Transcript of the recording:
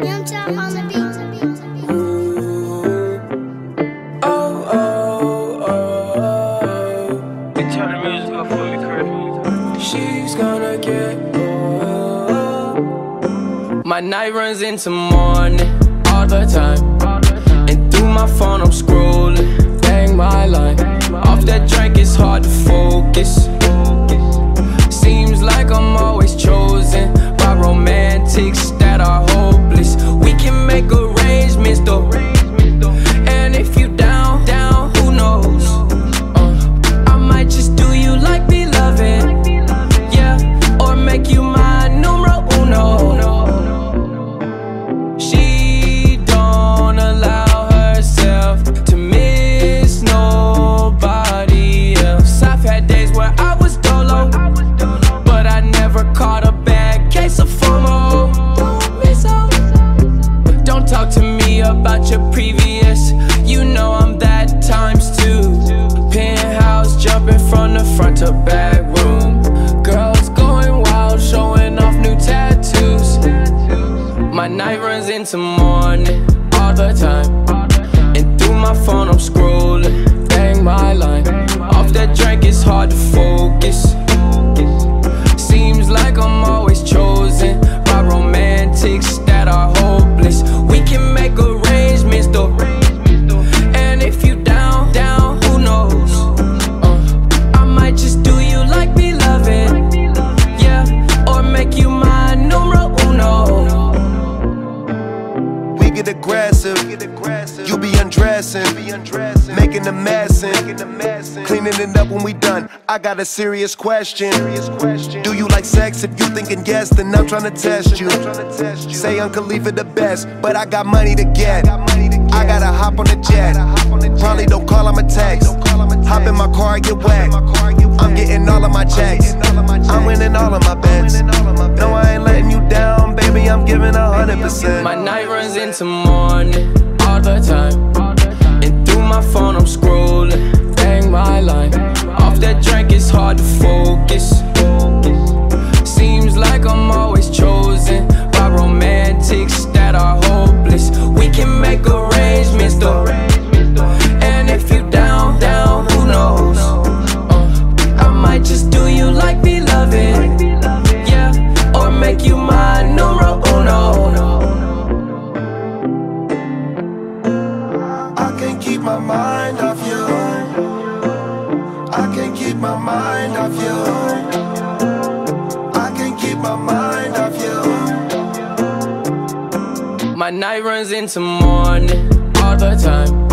Oh, oh, oh. She's gonna get oh. My night runs into morning all the time. And through my phone, I'm scrolling. Bang my line. Off that drink, it's hard to focus. Seems like I'm always chosen by romantics into morning all the time. And through my phone, I'm scrolling. Bang my line. Off that drink, it's hard to focus. Seems like I'm always chosen by romantics get aggressive. You be undressing, making a mess cleaning it up when we done. I got a serious question. Do you like sex? If you thinking yes, then I'm trying to test you. Say Uncle Khalifa the best, but I got money to get. I gotta hop on the jet. Probably don't call, I'ma text. Hop in my car, get wet. I'm getting all of my checks. I'm winning all of my bets. No, I ain't letting you down, baby. I'm giving a hundred percent. My night runs into morning all the time. And through my phone, I'm scrolling. Mind off you. I can't keep my mind off you. I can't keep my mind off you. My night runs into morning all the time.